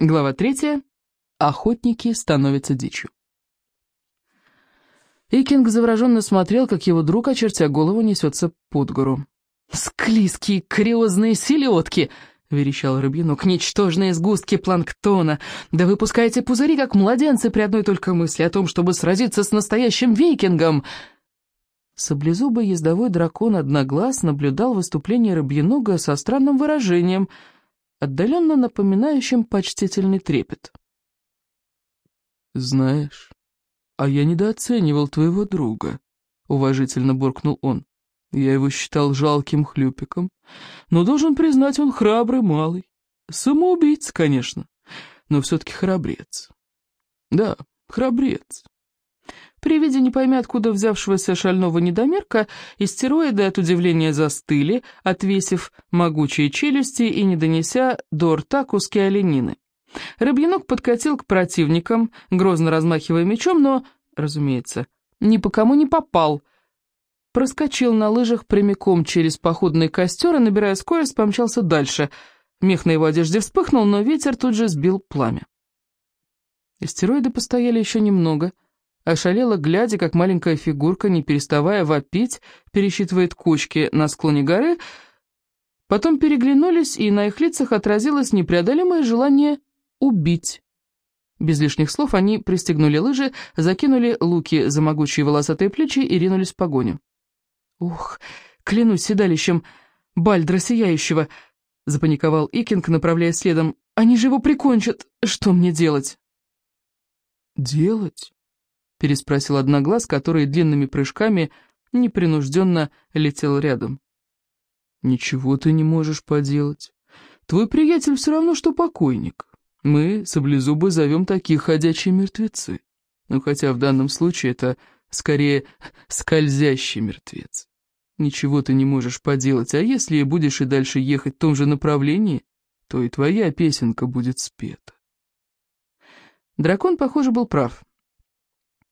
Глава третья. Охотники становятся дичью. Икинг завороженно смотрел, как его друг, очертя голову, несется под гору. «Склизкие криозные селедки!» — верещал рыбьянок. «Ничтожные сгустки планктона! Да выпускайте пузыри, как младенцы, при одной только мысли о том, чтобы сразиться с настоящим викингом!» Саблезубый ездовой дракон одноглаз наблюдал выступление рыбьенога со странным выражением — отдаленно напоминающим почтительный трепет. «Знаешь, а я недооценивал твоего друга», — уважительно буркнул он. «Я его считал жалким хлюпиком, но должен признать, он храбрый малый. Самоубийца, конечно, но все-таки храбрец. Да, храбрец». При виде не пойми откуда взявшегося шального недомерка, истероиды от удивления застыли, отвесив могучие челюсти и не донеся до рта куски оленины. Рыбьянок подкатил к противникам, грозно размахивая мечом, но, разумеется, ни по кому не попал. Проскочил на лыжах прямиком через походный костер и, набирая скорость, помчался дальше. Мех на его одежде вспыхнул, но ветер тут же сбил пламя. Истероиды постояли еще немного — Ошалела, глядя, как маленькая фигурка, не переставая вопить, пересчитывает кучки на склоне горы. Потом переглянулись, и на их лицах отразилось непреодолимое желание убить. Без лишних слов они пристегнули лыжи, закинули луки за могучие волосатые плечи и ринулись в погоню. «Ух, клянусь седалищем Бальдра Сияющего!» — запаниковал Икинг, направляясь следом. «Они же его прикончат! Что мне делать?» «Делать?» Переспросил Одноглаз, который длинными прыжками непринужденно летел рядом. «Ничего ты не можешь поделать. Твой приятель все равно, что покойник. Мы, саблезубы, зовем таких ходячие мертвецы. Ну, хотя в данном случае это скорее скользящий мертвец. Ничего ты не можешь поделать, а если будешь и дальше ехать в том же направлении, то и твоя песенка будет спета». Дракон, похоже, был прав.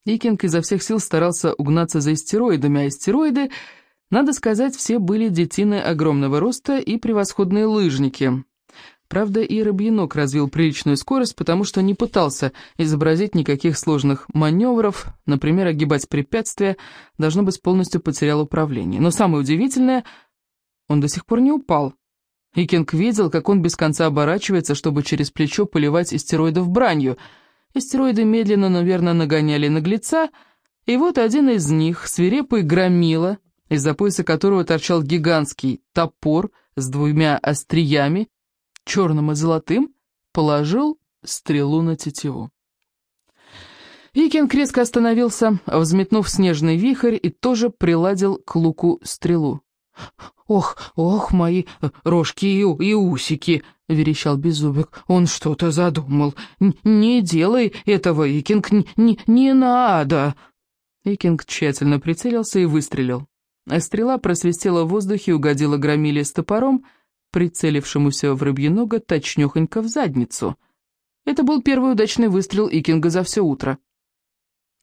Икинг изо всех сил старался угнаться за истероидами, а истероиды, надо сказать, все были детины огромного роста и превосходные лыжники. Правда, и Рыбьянок развил приличную скорость, потому что не пытался изобразить никаких сложных маневров, например, огибать препятствия, должно быть, полностью потерял управление. Но самое удивительное, он до сих пор не упал. Икинг видел, как он без конца оборачивается, чтобы через плечо поливать истероидов бранью — Истероиды медленно, но верно нагоняли наглеца, и вот один из них, свирепый громила, из-за пояса которого торчал гигантский топор с двумя остриями, черным и золотым, положил стрелу на тетиву. Икинг резко остановился, взметнув снежный вихрь, и тоже приладил к луку стрелу. «Ох, ох, мои рожки и, и усики!» — верещал Беззубик. «Он что-то задумал. Н не делай этого, Икинг, не, не надо!» Икинг тщательно прицелился и выстрелил. Стрела просвистела в воздухе и угодила громиле с топором, прицелившемуся в рыбьенога точнёхонько в задницу. Это был первый удачный выстрел Икинга за все утро.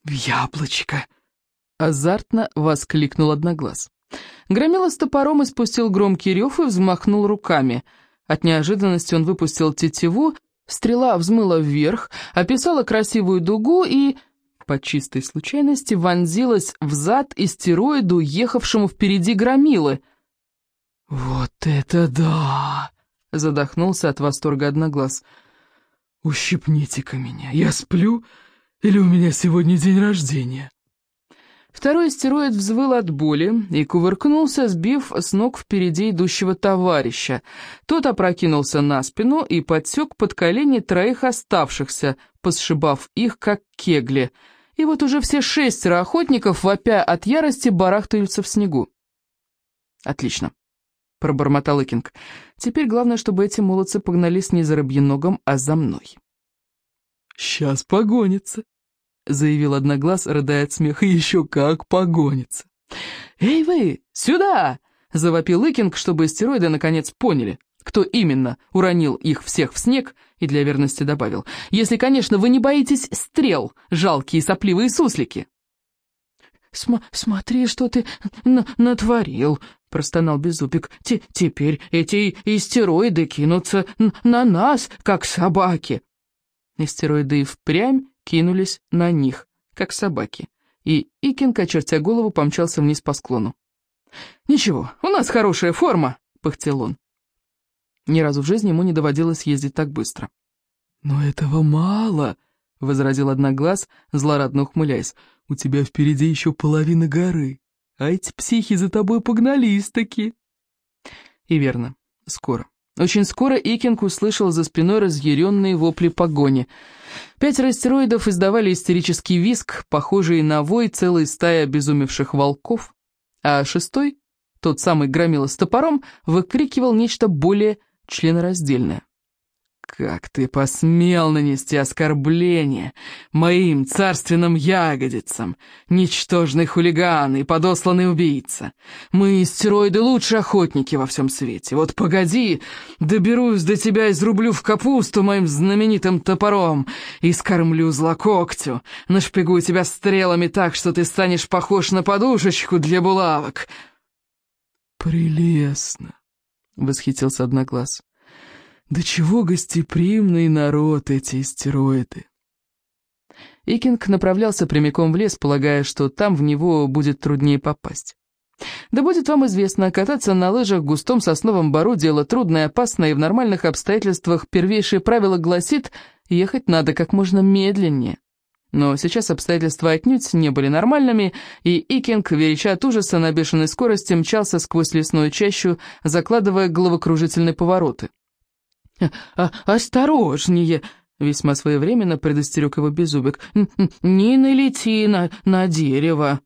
«В яблочко!» — азартно воскликнул Одноглаз. Громила с топором испустил громкий рев и взмахнул руками. От неожиданности он выпустил тетиву, стрела взмыла вверх, описала красивую дугу и, по чистой случайности, вонзилась в зад истероиду, ехавшему впереди громилы. «Вот это да!» — задохнулся от восторга одноглаз. «Ущипните-ка меня, я сплю или у меня сегодня день рождения?» Второй астероид взвыл от боли и кувыркнулся, сбив с ног впереди идущего товарища. Тот опрокинулся на спину и подсек под колени троих оставшихся, посшибав их, как кегли. И вот уже все шестеро охотников, вопя от ярости, барахтаются в снегу. «Отлично», — пробормотал Икинг. «Теперь главное, чтобы эти молодцы погнались не за рыбьеногом, а за мной». «Сейчас погонится», заявил Одноглаз, рыдая от смеха, еще как погонится. «Эй вы, сюда!» — завопил Икинг, чтобы стероиды наконец поняли, кто именно уронил их всех в снег, и для верности добавил, «Если, конечно, вы не боитесь стрел, жалкие сопливые суслики». См «Смотри, что ты натворил», — простонал Беззубик. «Теперь эти истероиды кинутся на нас, как собаки». Стероиды и впрямь кинулись на них, как собаки, и Икинг, очертя голову, помчался вниз по склону. «Ничего, у нас хорошая форма», — пыхтел он. Ни разу в жизни ему не доводилось ездить так быстро. «Но этого мало», — возразил Одноглаз, злорадно ухмыляясь. «У тебя впереди еще половина горы, а эти психи за тобой погнались-таки». И верно, скоро. Очень скоро Икинг услышал за спиной разъяренные вопли погони. Пять астероидов издавали истерический визг, похожий на вой целой стаи обезумевших волков, а шестой, тот самый громила с топором, выкрикивал нечто более членораздельное. «Как ты посмел нанести оскорбление моим царственным ягодицам, ничтожный хулиган и подосланный убийца! Мы, стероиды, лучшие охотники во всем свете. Вот погоди, доберусь до тебя и изрублю в капусту моим знаменитым топором и скормлю злококтю, нашпигую тебя стрелами так, что ты станешь похож на подушечку для булавок». «Прелестно!» — восхитился Одноглаз. Да чего гостеприимный народ эти стероиды. Икинг направлялся прямиком в лес, полагая, что там в него будет труднее попасть. Да будет вам известно, кататься на лыжах в густом сосновом бору дело трудное, опасное, и в нормальных обстоятельствах первейшее правило гласит, ехать надо как можно медленнее. Но сейчас обстоятельства отнюдь не были нормальными, и Икинг, вереща от ужаса на бешеной скорости, мчался сквозь лесную чащу, закладывая головокружительные повороты. А «Осторожнее!» — весьма своевременно предостерег его Беззубик. «Не налети на, на дерево!»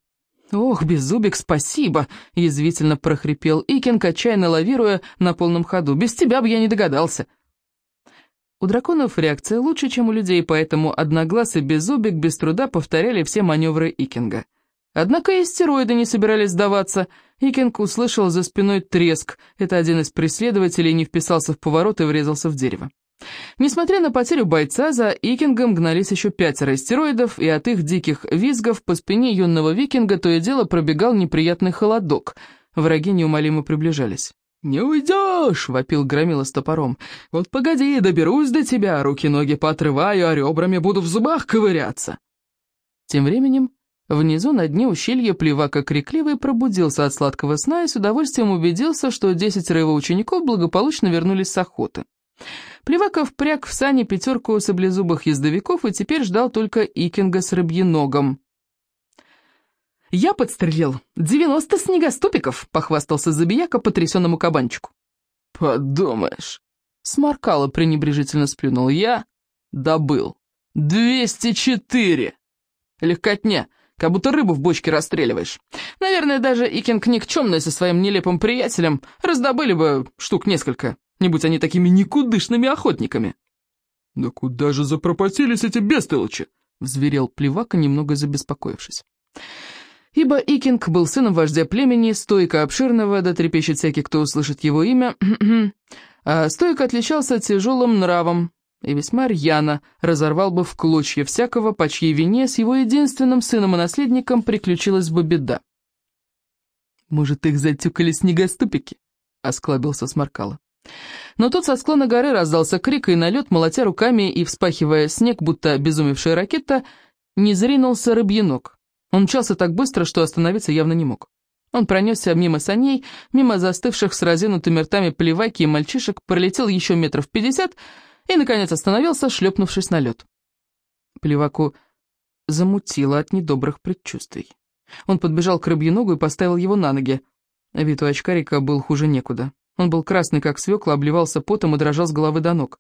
«Ох, Беззубик, спасибо!» — язвительно прохрипел Икинг, отчаянно лавируя на полном ходу. «Без тебя бы я не догадался!» У драконов реакция лучше, чем у людей, поэтому Одноглаз и Беззубик без труда повторяли все маневры Икинга. Однако и стероиды не собирались сдаваться. Икинг услышал за спиной треск. Это один из преследователей не вписался в поворот и врезался в дерево. Несмотря на потерю бойца, за Икингом гнались еще пятеро астероидов, и от их диких визгов по спине юного викинга то и дело пробегал неприятный холодок. Враги неумолимо приближались. «Не уйдешь!» — вопил Громила с топором. «Вот погоди, доберусь до тебя, руки-ноги поотрываю, а ребрами буду в зубах ковыряться!» Тем временем Внизу на дне ущелья плевака крикливый пробудился от сладкого сна и с удовольствием убедился, что десятеро его учеников благополучно вернулись с охоты. Плевака впряг в сани пятерку саблезубых ездовиков и теперь ждал только Икинга с рыбьеногом. «Я подстрелил девяносто снегоступиков», — похвастался Забияка потрясенному кабанчику. «Подумаешь», — сморкало пренебрежительно сплюнул я, добыл. «Двести четыре! Легкотня!» Как будто рыбу в бочке расстреливаешь. Наверное, даже Икинг никчемный со своим нелепым приятелем раздобыли бы штук несколько, не будь они такими никудышными охотниками». «Да куда же запропотелись эти бестолочи?» — взверел Плевака, немного забеспокоившись. Ибо Икинг был сыном вождя племени, стойка обширного, да трепещет всякий, кто услышит его имя, а стойка отличался тяжелым нравом, и весьма рьяно разорвал бы в клочья всякого, по чьей вине с его единственным сыном и наследником приключилась бы беда. «Может, их затюкали снегоступики?» — осклабился Сморкало. Но тут со склона горы раздался крик, и на лед, молотя руками и вспахивая снег, будто обезумевшая ракета, не зринулся рыбьенок. Он мчался так быстро, что остановиться явно не мог. Он пронесся мимо саней, мимо застывших с разинутыми ртами плеваки и мальчишек, пролетел еще метров пятьдесят — и, наконец, остановился, шлепнувшись на лед. Плеваку замутило от недобрых предчувствий. Он подбежал к рыбьеногу и поставил его на ноги. Вид у очкарика был хуже некуда. Он был красный, как свекла, обливался потом и дрожал с головы до ног.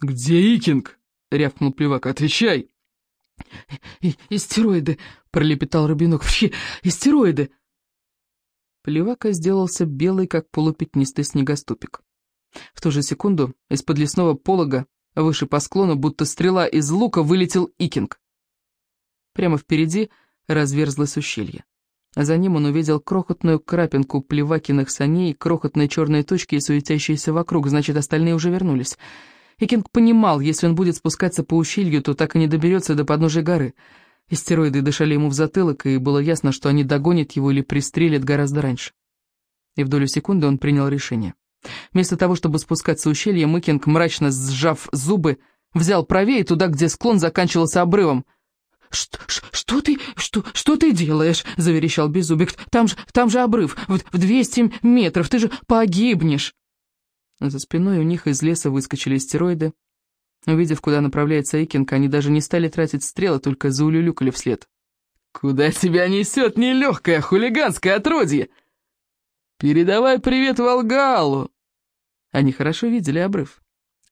«Где Икинг?» — рявкнул Плевак. «Отвечай!» «И «Истероиды!» — пролепетал рыбьенок. «Вообще, истероиды!» Плевака сделался белый, как полупятнистый снегоступик. В ту же секунду из-под лесного полога, выше по склону, будто стрела из лука, вылетел Икинг. Прямо впереди разверзлось ущелье. За ним он увидел крохотную крапинку плевакиных саней, крохотные черные точки и суетящиеся вокруг, значит, остальные уже вернулись. Икинг понимал, если он будет спускаться по ущелью, то так и не доберется до подножия горы. Истероиды дышали ему в затылок, и было ясно, что они догонят его или пристрелят гораздо раньше. И в долю секунды он принял решение. Вместо того, чтобы спускаться ущелье, Мыкинг, мрачно сжав зубы, Взял правее туда, где склон заканчивался обрывом. «Что, что ты, что, что ты делаешь?» — заверещал Беззубик. «Там же, там же обрыв, в, в 200 метров, ты же погибнешь!» За спиной у них из леса выскочили стероиды. Увидев, куда направляется Эйкинг, они даже не стали тратить стрелы, только заулюлюкали вслед. «Куда тебя несет нелегкое хулиганское отродье?» «Передавай привет Волгалу!» Они хорошо видели обрыв.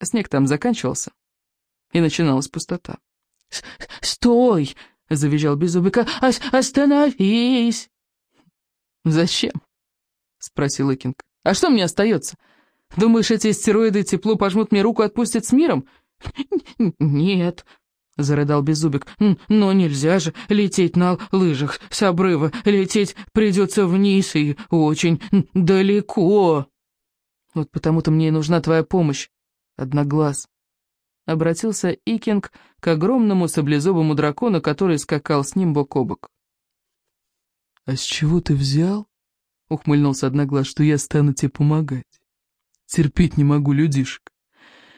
Снег там заканчивался, и начиналась пустота. «Стой!» — завизжал Беззубик. «Остановись!» «Зачем?» — спросил Икинг. «А что мне остается? Думаешь, эти стероиды тепло пожмут мне руку и отпустят с миром?» «Нет», — зарыдал Беззубик. «Но нельзя же лететь на лыжах с обрыва. Лететь придется вниз и очень далеко». «Вот потому-то мне и нужна твоя помощь, Одноглаз». Обратился Икинг к огромному саблезубому дракону, который скакал с ним бок о бок. «А с чего ты взял?» — ухмыльнулся Одноглаз, — «что я стану тебе помогать. Терпеть не могу людишек.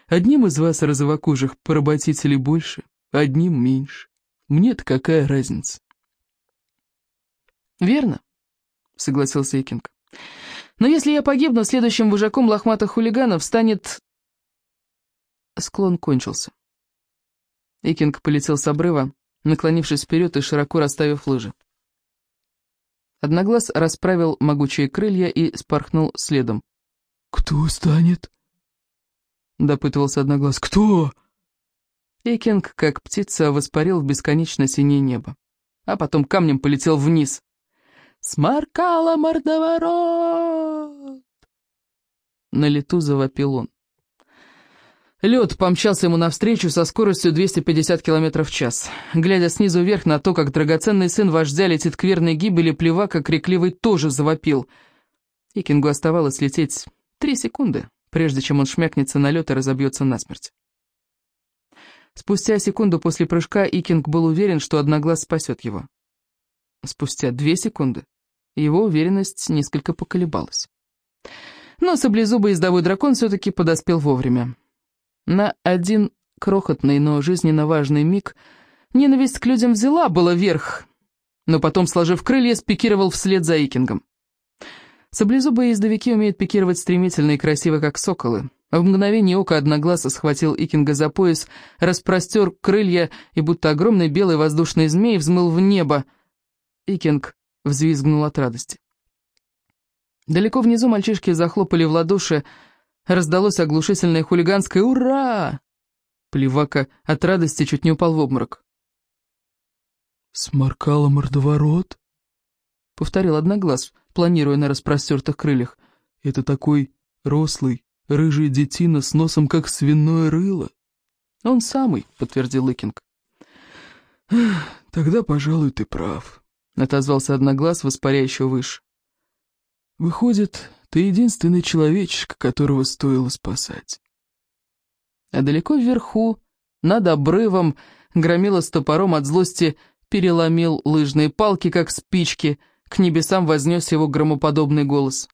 Одним из вас, розовокожих, поработителей больше, одним меньше. Мне-то какая разница?» «Верно», — согласился Икинг. «Но если я погибну, следующим вожаком лохматых хулиганов станет Склон кончился. Икинг полетел с обрыва, наклонившись вперед и широко расставив лыжи. Одноглаз расправил могучие крылья и спорхнул следом. «Кто станет?» — допытывался Одноглаз. «Кто?» Икинг, как птица, воспарил в бесконечно синее небо, а потом камнем полетел вниз. «Сморкала мордоворот!» На лету завопил он. Лед помчался ему навстречу со скоростью 250 км в час. Глядя снизу вверх на то, как драгоценный сын вождя летит к верной гибели, плевака крикливый тоже завопил. Икингу оставалось лететь три секунды, прежде чем он шмякнется на лед и разобьется насмерть. Спустя секунду после прыжка Икинг был уверен, что Одноглаз спасет его. Спустя две секунды его уверенность несколько поколебалась. Но саблезубый ездовой дракон все-таки подоспел вовремя. На один крохотный, но жизненно важный миг ненависть к людям взяла было верх, но потом, сложив крылья, спикировал вслед за Икингом. Саблезубые ездовики умеют пикировать стремительно и красиво, как соколы. В мгновение ока одноглазо схватил Икинга за пояс, распростер крылья и будто огромный белый воздушный змей взмыл в небо. Икинг взвизгнул от радости. Далеко внизу мальчишки захлопали в ладоши, Раздалось оглушительное хулиганское «Ура!». Плевака от радости чуть не упал в обморок. «Сморкала мордоворот?» — повторил Одноглаз, планируя на распростертых крыльях. «Это такой рослый, рыжий детина с носом, как свиное рыло». «Он самый», — подтвердил Лыкинг. «Тогда, пожалуй, ты прав», — отозвался Одноглаз, воспаряющего выше. «Выходит, ты единственный человечек, которого стоило спасать. А далеко вверху, над обрывом, громила с топором от злости, переломил лыжные палки, как спички, к небесам вознес его громоподобный голос.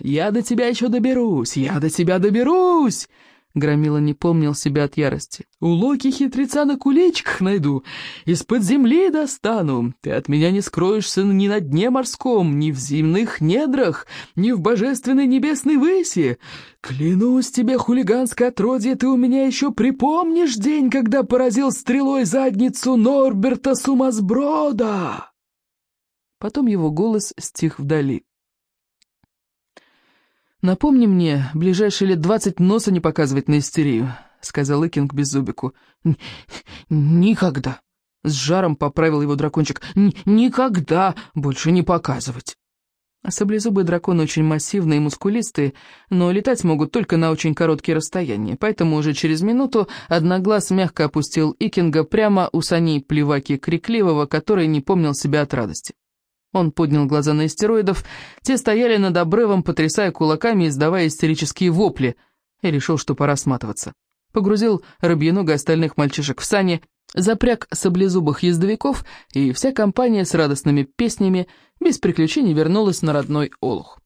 «Я до тебя еще доберусь! Я до тебя доберусь!» Громила не помнил себя от ярости. «У Локи хитреца на куличках найду, из-под земли достану. Ты от меня не скроешься ни на дне морском, ни в земных недрах, ни в божественной небесной выси. Клянусь тебе, хулиганское отродье, ты у меня еще припомнишь день, когда поразил стрелой задницу Норберта Сумасброда!» Потом его голос стих вдали. «Напомни мне, ближайшие лет двадцать носа не показывать на истерию», — сказал Икинг беззубику. «Никогда!» — с жаром поправил его дракончик. «Никогда больше не показывать!» Саблезубые драконы очень массивные и мускулистые, но летать могут только на очень короткие расстояния, поэтому уже через минуту Одноглаз мягко опустил Икинга прямо у саней плеваки Крикливого, который не помнил себя от радости. Он поднял глаза на истероидов, те стояли над обрывом, потрясая кулаками и издавая истерические вопли, и решил, что пора сматываться. Погрузил рыбьенога остальных мальчишек в сани, запряг саблезубых ездовиков, и вся компания с радостными песнями без приключений вернулась на родной Олух.